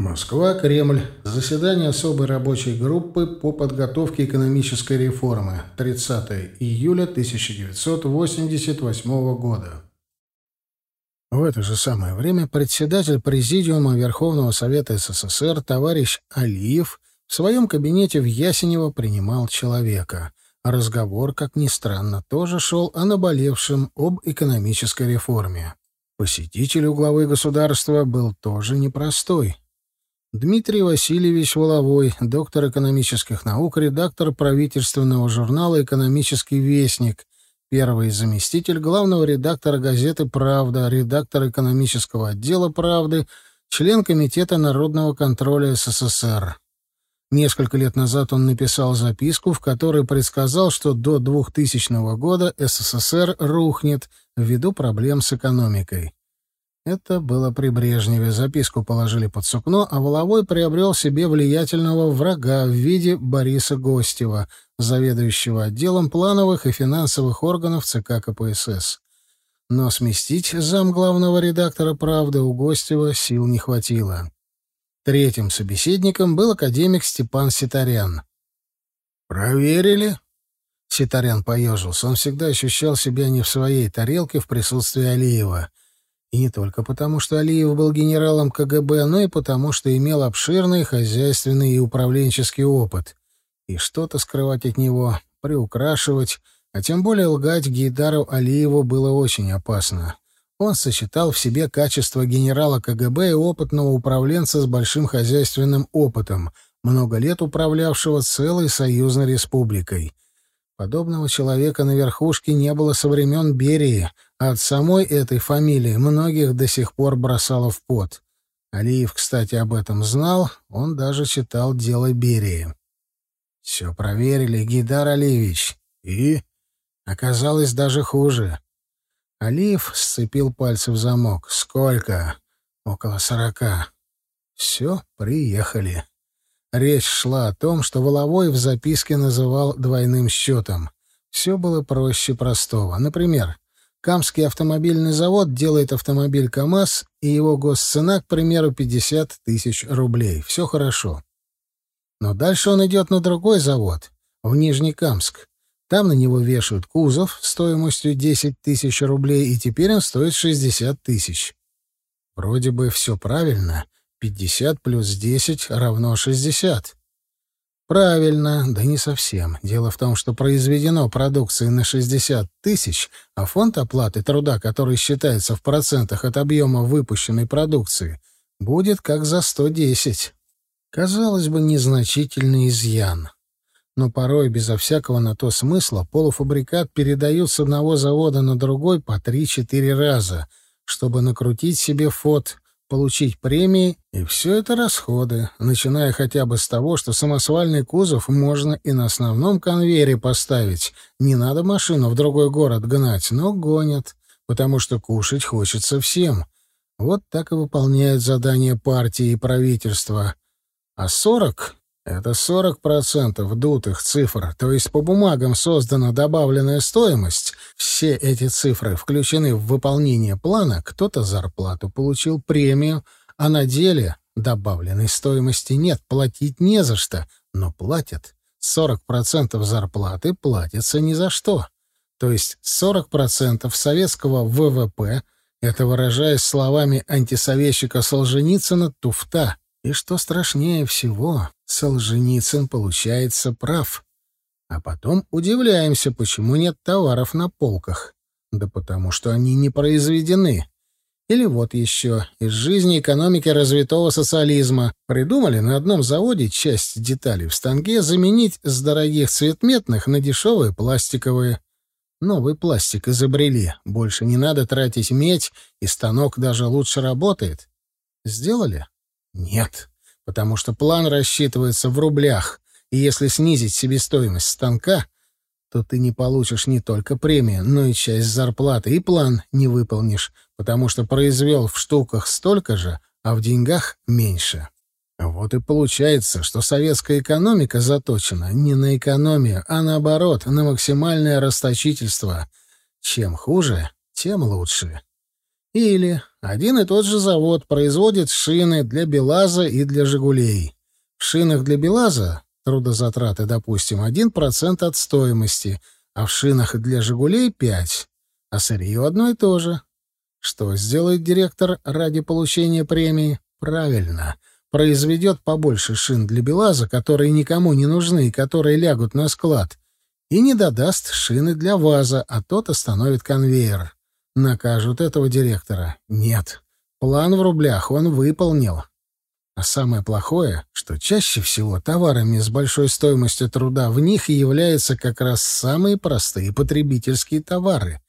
Москва, Кремль. Заседание особой рабочей группы по подготовке экономической реформы. 30 июля 1988 года. В это же самое время председатель Президиума Верховного Совета СССР товарищ Алиев в своем кабинете в Ясенево принимал человека. Разговор, как ни странно, тоже шел о наболевшем об экономической реформе. Посетитель у главы государства был тоже непростой. Дмитрий Васильевич Воловой, доктор экономических наук, редактор правительственного журнала «Экономический вестник», первый заместитель главного редактора газеты «Правда», редактор экономического отдела «Правды», член Комитета народного контроля СССР. Несколько лет назад он написал записку, в которой предсказал, что до 2000 года СССР рухнет ввиду проблем с экономикой. Это было при Брежневе. Записку положили под сукно, а Воловой приобрел себе влиятельного врага в виде Бориса Гостева, заведующего отделом плановых и финансовых органов ЦК КПСС. Но сместить зам главного редактора «Правды» у Гостева сил не хватило. Третьим собеседником был академик Степан Ситарян. «Проверили?» Ситарян поежился. Он всегда ощущал себя не в своей тарелке в присутствии Алиева — и не только потому, что Алиев был генералом КГБ, но и потому, что имел обширный хозяйственный и управленческий опыт. И что-то скрывать от него, приукрашивать, а тем более лгать Гейдару Алиеву было очень опасно. Он сочетал в себе качество генерала КГБ и опытного управленца с большим хозяйственным опытом, много лет управлявшего целой союзной республикой. Подобного человека на верхушке не было со времен Берии, от самой этой фамилии многих до сих пор бросало в пот. Алиев, кстати, об этом знал, он даже читал «Дело Берии». Все проверили, Гидар Алиевич. И? Оказалось даже хуже. Алиев сцепил пальцы в замок. Сколько? Около сорока. Все, приехали. Речь шла о том, что Воловой в записке называл двойным счетом. Все было проще простого. Например, Камский автомобильный завод делает автомобиль КАМАЗ, и его госцена, к примеру, 50 тысяч рублей. Все хорошо. Но дальше он идет на другой завод, в Нижнекамск. Там на него вешают кузов стоимостью 10 тысяч рублей, и теперь он стоит 60 тысяч. Вроде бы все правильно — 50 плюс 10 равно 60. Правильно, да не совсем. Дело в том, что произведено продукции на 60 тысяч, а фонд оплаты труда, который считается в процентах от объема выпущенной продукции, будет как за 110. Казалось бы, незначительный изъян. Но порой, безо всякого на то смысла, полуфабрикат передают с одного завода на другой по 3-4 раза, чтобы накрутить себе фот получить премии, и все это расходы, начиная хотя бы с того, что самосвальный кузов можно и на основном конвейере поставить. Не надо машину в другой город гнать, но гонят, потому что кушать хочется всем. Вот так и выполняют задания партии и правительства. А сорок это 40% дутых цифр, то есть по бумагам создана добавленная стоимость. Все эти цифры включены в выполнение плана, кто-то зарплату получил, премию, а на деле добавленной стоимости нет, платить не за что, но платят. 40% зарплаты платятся ни за что. То есть 40% советского ВВП, это выражаясь словами антисоветчика Солженицына, туфта. И что страшнее всего, Солженицын, получается, прав. А потом удивляемся, почему нет товаров на полках. Да потому что они не произведены. Или вот еще, из жизни экономики развитого социализма придумали на одном заводе часть деталей в станке заменить с дорогих цветметных на дешевые пластиковые. Новый пластик изобрели, больше не надо тратить медь, и станок даже лучше работает. Сделали? Нет потому что план рассчитывается в рублях, и если снизить себестоимость станка, то ты не получишь не только премию, но и часть зарплаты, и план не выполнишь, потому что произвел в штуках столько же, а в деньгах меньше. Вот и получается, что советская экономика заточена не на экономию, а наоборот, на максимальное расточительство. Чем хуже, тем лучше. Или один и тот же завод производит шины для БелАЗа и для «Жигулей». В шинах для БелАЗа трудозатраты, допустим, 1% от стоимости, а в шинах для «Жигулей» — 5%. А сырье одно и то же. Что сделает директор ради получения премии? Правильно. Произведет побольше шин для БелАЗа, которые никому не нужны и которые лягут на склад, и не додаст шины для ВАЗа, а тот остановит конвейер. Накажут этого директора? Нет. План в рублях он выполнил. А самое плохое, что чаще всего товарами с большой стоимостью труда в них являются как раз самые простые потребительские товары.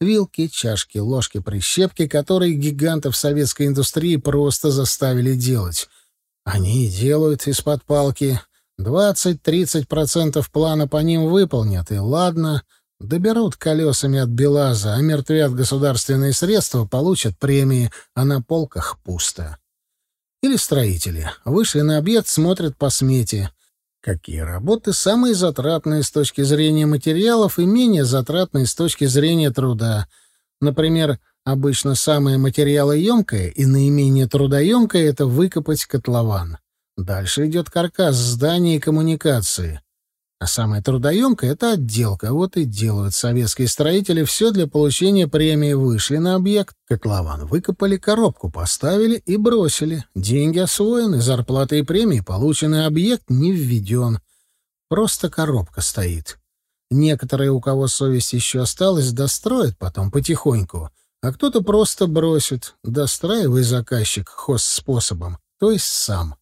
Вилки, чашки, ложки, прищепки, которые гигантов советской индустрии просто заставили делать. Они делают из-под палки. 20-30% плана по ним выполнят, и ладно, доберут колесами от Белаза, а мертвят государственные средства, получат премии, а на полках пусто. Или строители. Вышли на объект, смотрят по смете. Какие работы самые затратные с точки зрения материалов и менее затратные с точки зрения труда. Например, обычно самое материалоемкое и наименее трудоемкое — это выкопать котлован. Дальше идет каркас здания и коммуникации. А самое трудоемкое — это отделка. Вот и делают советские строители все для получения премии. Вышли на объект, котлован выкопали, коробку поставили и бросили. Деньги освоены, зарплаты и премии получены, объект не введен. Просто коробка стоит. Некоторые, у кого совесть еще осталась, достроят потом потихоньку, а кто-то просто бросит, достраивай заказчик хост-способом, то есть сам.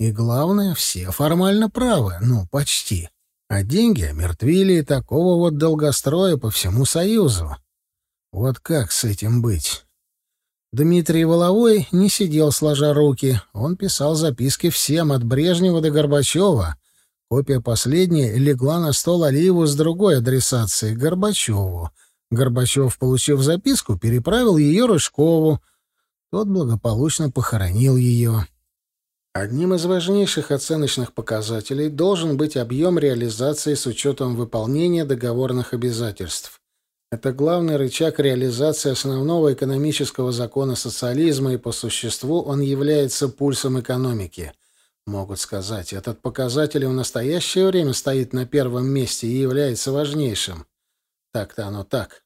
И главное, все формально правы, ну, почти а деньги омертвили такого вот долгостроя по всему Союзу. Вот как с этим быть? Дмитрий Воловой не сидел сложа руки. Он писал записки всем, от Брежнева до Горбачева. Копия последней легла на стол Алиеву с другой адресацией — Горбачеву. Горбачев, получив записку, переправил ее Рыжкову. Тот благополучно похоронил ее. Одним из важнейших оценочных показателей должен быть объем реализации с учетом выполнения договорных обязательств. Это главный рычаг реализации основного экономического закона социализма, и по существу он является пульсом экономики. Могут сказать, этот показатель в настоящее время стоит на первом месте и является важнейшим. Так-то оно так.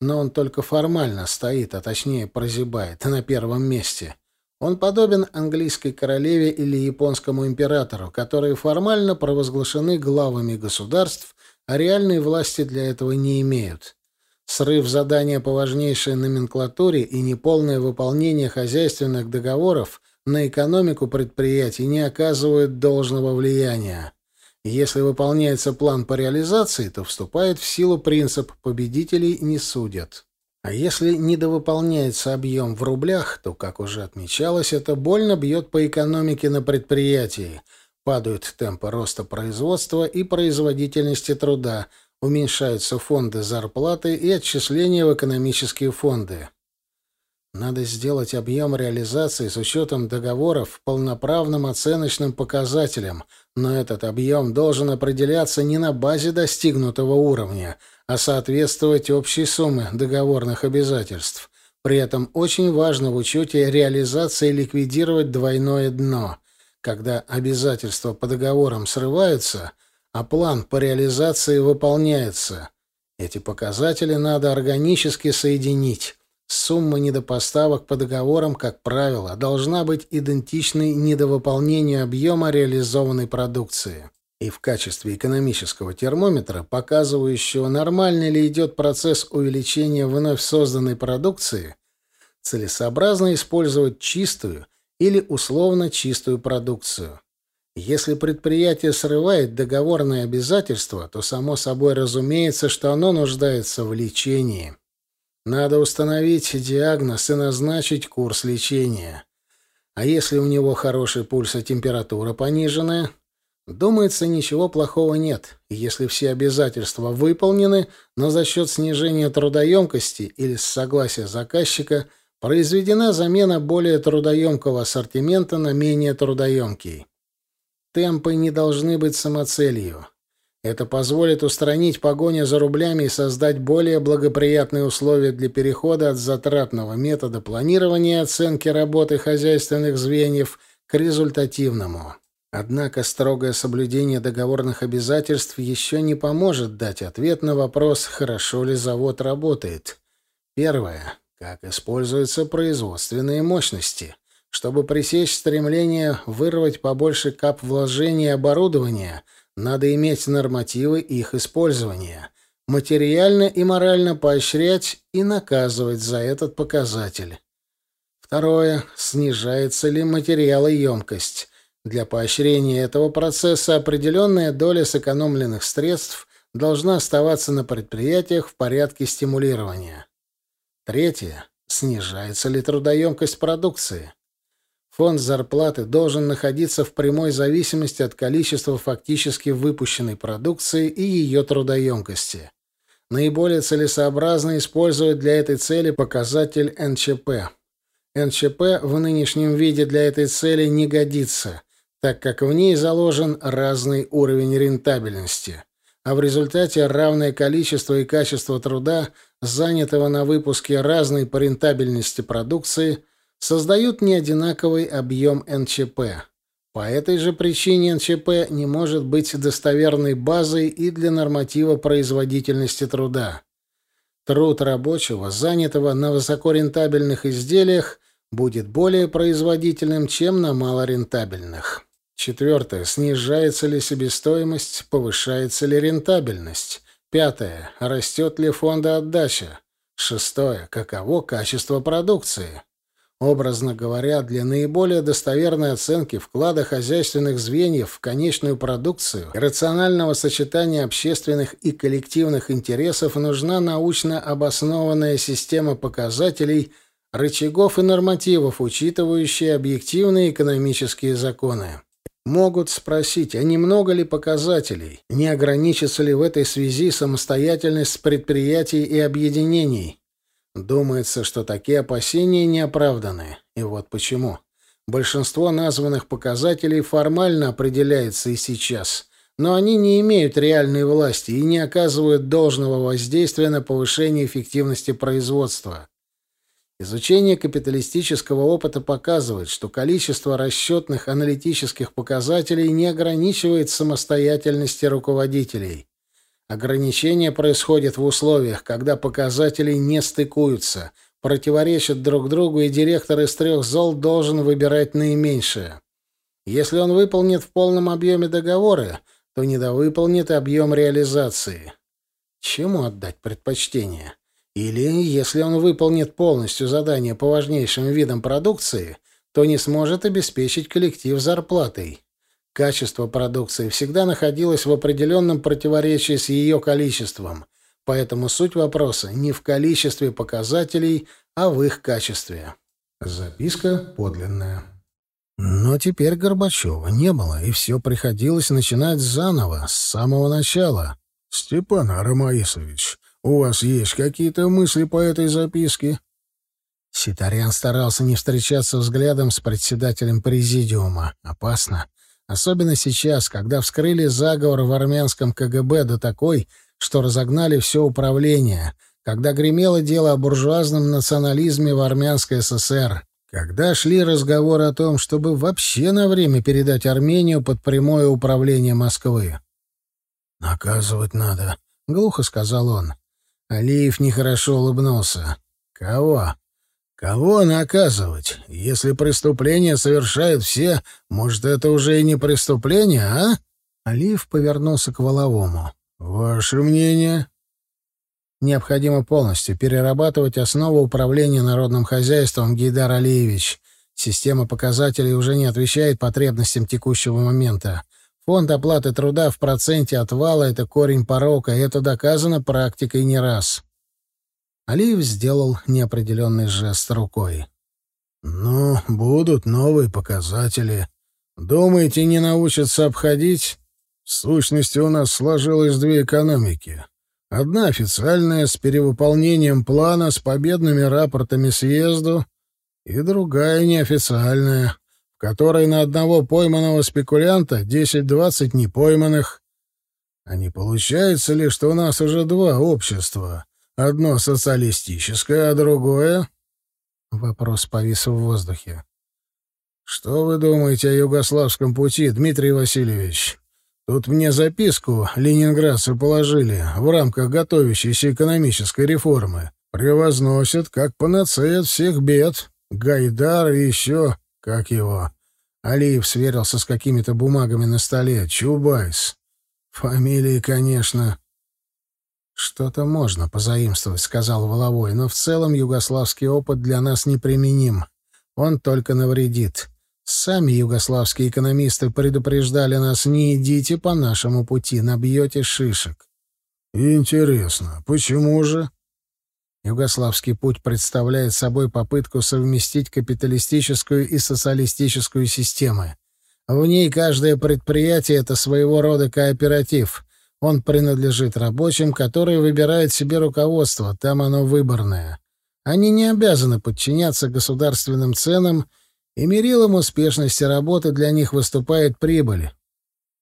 Но он только формально стоит, а точнее прозябает, на первом месте – он подобен английской королеве или японскому императору, которые формально провозглашены главами государств, а реальной власти для этого не имеют. Срыв задания по важнейшей номенклатуре и неполное выполнение хозяйственных договоров на экономику предприятий не оказывают должного влияния. Если выполняется план по реализации, то вступает в силу принцип «победителей не судят». А если недовыполняется объем в рублях, то, как уже отмечалось, это больно бьет по экономике на предприятии. Падают темпы роста производства и производительности труда, уменьшаются фонды зарплаты и отчисления в экономические фонды. Надо сделать объем реализации с учетом договоров полноправным оценочным показателем, но этот объем должен определяться не на базе достигнутого уровня, а соответствовать общей сумме договорных обязательств. При этом очень важно в учете реализации ликвидировать двойное дно, когда обязательства по договорам срываются, а план по реализации выполняется. Эти показатели надо органически соединить. Сумма недопоставок по договорам, как правило, должна быть идентичной недовыполнению объема реализованной продукции и в качестве экономического термометра, показывающего, нормально ли идет процесс увеличения вновь созданной продукции, целесообразно использовать чистую или условно чистую продукцию. Если предприятие срывает договорные обязательства, то само собой разумеется, что оно нуждается в лечении. Надо установить диагноз и назначить курс лечения. А если у него хороший пульс и температура пониженная, Думается, ничего плохого нет, если все обязательства выполнены, но за счет снижения трудоемкости или с согласия заказчика произведена замена более трудоемкого ассортимента на менее трудоемкий. Темпы не должны быть самоцелью. Это позволит устранить погоню за рублями и создать более благоприятные условия для перехода от затратного метода планирования и оценки работы хозяйственных звеньев к результативному. Однако строгое соблюдение договорных обязательств еще не поможет дать ответ на вопрос, хорошо ли завод работает. Первое. Как используются производственные мощности? Чтобы пресечь стремление вырвать побольше кап вложения оборудования, надо иметь нормативы их использования, материально и морально поощрять и наказывать за этот показатель. Второе. Снижается ли материалоемкость? Для поощрения этого процесса определенная доля сэкономленных средств должна оставаться на предприятиях в порядке стимулирования. Третье. Снижается ли трудоемкость продукции? Фонд зарплаты должен находиться в прямой зависимости от количества фактически выпущенной продукции и ее трудоемкости. Наиболее целесообразно использовать для этой цели показатель НЧП. НЧП в нынешнем виде для этой цели не годится, так как в ней заложен разный уровень рентабельности, а в результате равное количество и качество труда, занятого на выпуске разной по рентабельности продукции – создают неодинаковый объем НЧП. По этой же причине НЧП не может быть достоверной базой и для норматива производительности труда. Труд рабочего, занятого на высокорентабельных изделиях, будет более производительным, чем на малорентабельных. Четвертое. Снижается ли себестоимость, повышается ли рентабельность? Пятое. Растет ли фондоотдача? Шестое. Каково качество продукции? Образно говоря, для наиболее достоверной оценки вклада хозяйственных звеньев в конечную продукцию и рационального сочетания общественных и коллективных интересов нужна научно обоснованная система показателей, рычагов и нормативов, учитывающая объективные экономические законы. Могут спросить, а немного ли показателей, не ограничится ли в этой связи самостоятельность предприятий и объединений, Думается, что такие опасения не оправданы. И вот почему. Большинство названных показателей формально определяется и сейчас, но они не имеют реальной власти и не оказывают должного воздействия на повышение эффективности производства. Изучение капиталистического опыта показывает, что количество расчетных аналитических показателей не ограничивает самостоятельности руководителей. Ограничение происходит в условиях, когда показатели не стыкуются, противоречат друг другу, и директор из трех зол должен выбирать наименьшее. Если он выполнит в полном объеме договоры, то недовыполнит объем реализации. Чему отдать предпочтение? Или, если он выполнит полностью задание по важнейшим видам продукции, то не сможет обеспечить коллектив зарплатой. Качество продукции всегда находилось в определенном противоречии с ее количеством, поэтому суть вопроса не в количестве показателей, а в их качестве. Записка подлинная. Но теперь Горбачева не было, и все приходилось начинать заново, с самого начала. «Степан Арамаисович, у вас есть какие-то мысли по этой записке?» Ситарян старался не встречаться взглядом с председателем президиума. Опасно. Особенно сейчас, когда вскрыли заговор в армянском КГБ до такой, что разогнали все управление, когда гремело дело о буржуазном национализме в армянской ССР, когда шли разговоры о том, чтобы вообще на время передать Армению под прямое управление Москвы. «Наказывать надо», — глухо сказал он. Алиев нехорошо улыбнулся. «Кого?» Кого наказывать? Если преступление совершают все, может, это уже и не преступление, а? Алиев повернулся к Воловому. Ваше мнение? Необходимо полностью перерабатывать основу управления народным хозяйством, Гейдар Алиевич. Система показателей уже не отвечает потребностям текущего момента. Фонд оплаты труда в проценте от вала — это корень порока, и это доказано практикой не раз. Алиев сделал неопределенный жест рукой. «Ну, будут новые показатели. Думаете, не научатся обходить? В сущности, у нас сложилось две экономики. Одна официальная, с перевыполнением плана, с победными рапортами съезду, и другая неофициальная, в которой на одного пойманного спекулянта 10-20 непойманных. А не получается ли, что у нас уже два общества? Одно социалистическое, а другое...» Вопрос повис в воздухе. «Что вы думаете о югославском пути, Дмитрий Васильевич? Тут мне записку ленинградцы положили в рамках готовящейся экономической реформы. Превозносят как панацея всех бед. Гайдар и еще... как его...» Алиев сверился с какими-то бумагами на столе. «Чубайс. Фамилии, конечно...» «Что-то можно позаимствовать», — сказал Воловой, «но в целом югославский опыт для нас неприменим. Он только навредит. Сами югославские экономисты предупреждали нас, не идите по нашему пути, набьете шишек». «Интересно, почему же?» Югославский путь представляет собой попытку совместить капиталистическую и социалистическую системы. В ней каждое предприятие — это своего рода кооператив. Он принадлежит рабочим, которые выбирают себе руководство, там оно выборное. Они не обязаны подчиняться государственным ценам, и мерилом успешности работы для них выступает прибыль.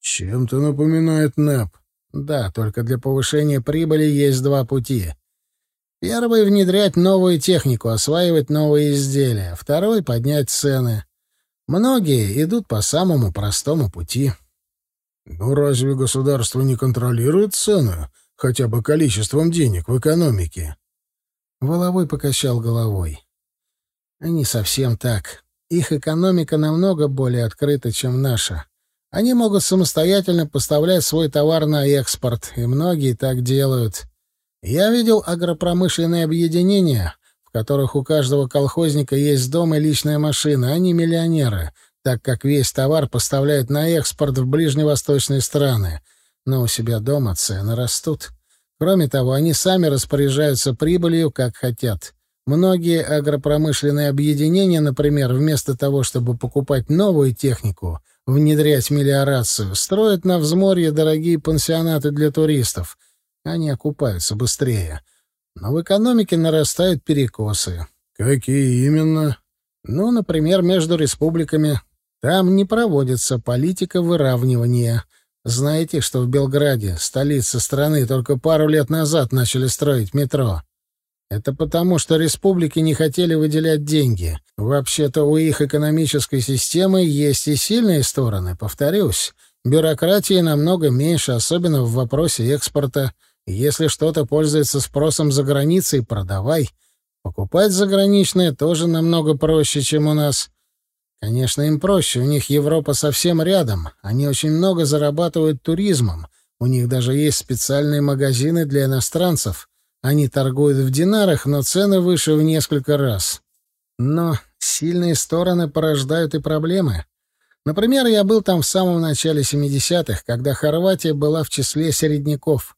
Чем-то напоминает НЭП. Да, только для повышения прибыли есть два пути. Первый — внедрять новую технику, осваивать новые изделия. Второй — поднять цены. Многие идут по самому простому пути. Но разве государство не контролирует цены, хотя бы количеством денег в экономике? Воловой покачал головой. Не совсем так. Их экономика намного более открыта, чем наша. Они могут самостоятельно поставлять свой товар на экспорт, и многие так делают. Я видел агропромышленные объединения, в которых у каждого колхозника есть дом и личная машина, они миллионеры — так как весь товар поставляют на экспорт в ближневосточные страны, но у себя дома цены растут. Кроме того, они сами распоряжаются прибылью, как хотят. Многие агропромышленные объединения, например, вместо того, чтобы покупать новую технику, внедрять мелиорацию, строят на взморье дорогие пансионаты для туристов. Они окупаются быстрее. Но в экономике нарастают перекосы. Какие именно? Ну, например, между республиками. Там не проводится политика выравнивания. Знаете, что в Белграде, столице страны, только пару лет назад начали строить метро? Это потому, что республики не хотели выделять деньги. Вообще-то у их экономической системы есть и сильные стороны, повторюсь. Бюрократии намного меньше, особенно в вопросе экспорта. Если что-то пользуется спросом за границей, продавай. Покупать заграничное тоже намного проще, чем у нас. Конечно, им проще, у них Европа совсем рядом. Они очень много зарабатывают туризмом. У них даже есть специальные магазины для иностранцев. Они торгуют в динарах, но цены выше в несколько раз. Но сильные стороны порождают и проблемы. Например, я был там в самом начале 70-х, когда Хорватия была в числе середняков.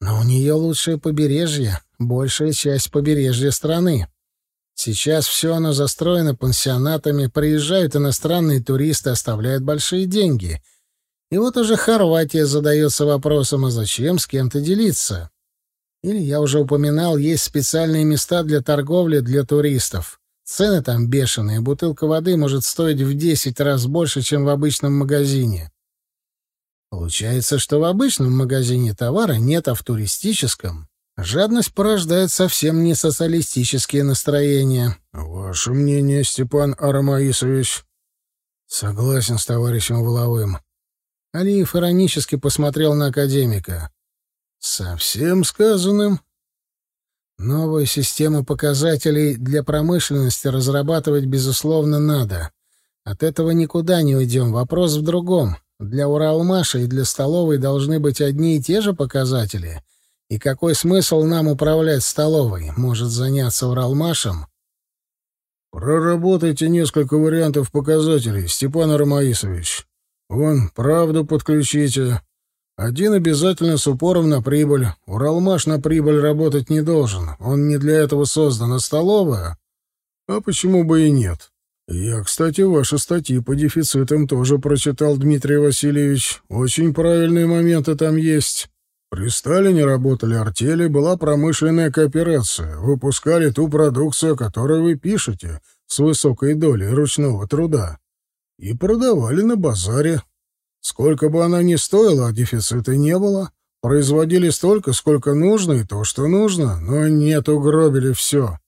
Но у нее лучшее побережье, большая часть побережья страны. Сейчас все оно застроено пансионатами, приезжают иностранные туристы, оставляют большие деньги. И вот уже Хорватия задается вопросом, а зачем с кем-то делиться? Или, я уже упоминал, есть специальные места для торговли для туристов. Цены там бешеные, бутылка воды может стоить в 10 раз больше, чем в обычном магазине. Получается, что в обычном магазине товара нет, а в туристическом Жадность порождает совсем не социалистические настроения. Ваше мнение, Степан Арамаисович? Согласен с товарищем Воловым. Алиев иронически посмотрел на академика. Совсем сказанным? Новую систему показателей для промышленности разрабатывать, безусловно, надо. От этого никуда не уйдем. Вопрос в другом. Для Уралмаша и для столовой должны быть одни и те же показатели — и какой смысл нам управлять столовой? Может, заняться Уралмашем? Проработайте несколько вариантов показателей, Степан Ромаисович. Вон, правду подключите. Один обязательно с упором на прибыль. Уралмаш на прибыль работать не должен. Он не для этого создан. А столовая? А почему бы и нет? Я, кстати, ваши статьи по дефицитам тоже прочитал, Дмитрий Васильевич. Очень правильные моменты там есть. При Сталине работали артели, была промышленная кооперация, выпускали ту продукцию, которую вы пишете, с высокой долей ручного труда, и продавали на базаре. Сколько бы она ни стоила, а дефицита не было, Производили столько, сколько нужно, и то, что нужно, но нет, угробили все.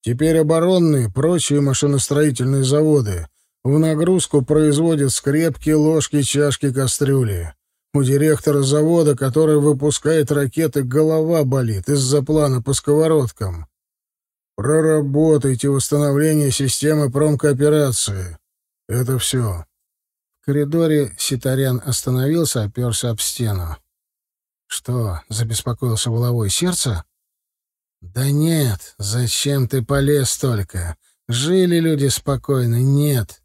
Теперь оборонные, прочие машиностроительные заводы в нагрузку производят скрепки, ложки, чашки, кастрюли. У директора завода, который выпускает ракеты, голова болит из-за плана по сковородкам. Проработайте восстановление системы промкооперации. Это все. В коридоре Ситарян остановился, оперся об стену. Что, забеспокоился головой сердце? Да нет, зачем ты полез только? Жили люди спокойно, нет.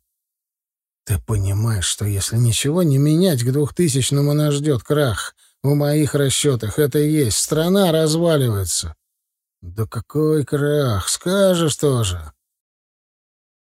Ты понимаешь, что если ничего не менять, к двухтысячному нас ждет крах. В моих расчетах это и есть. Страна разваливается. Да какой крах? Скажешь тоже.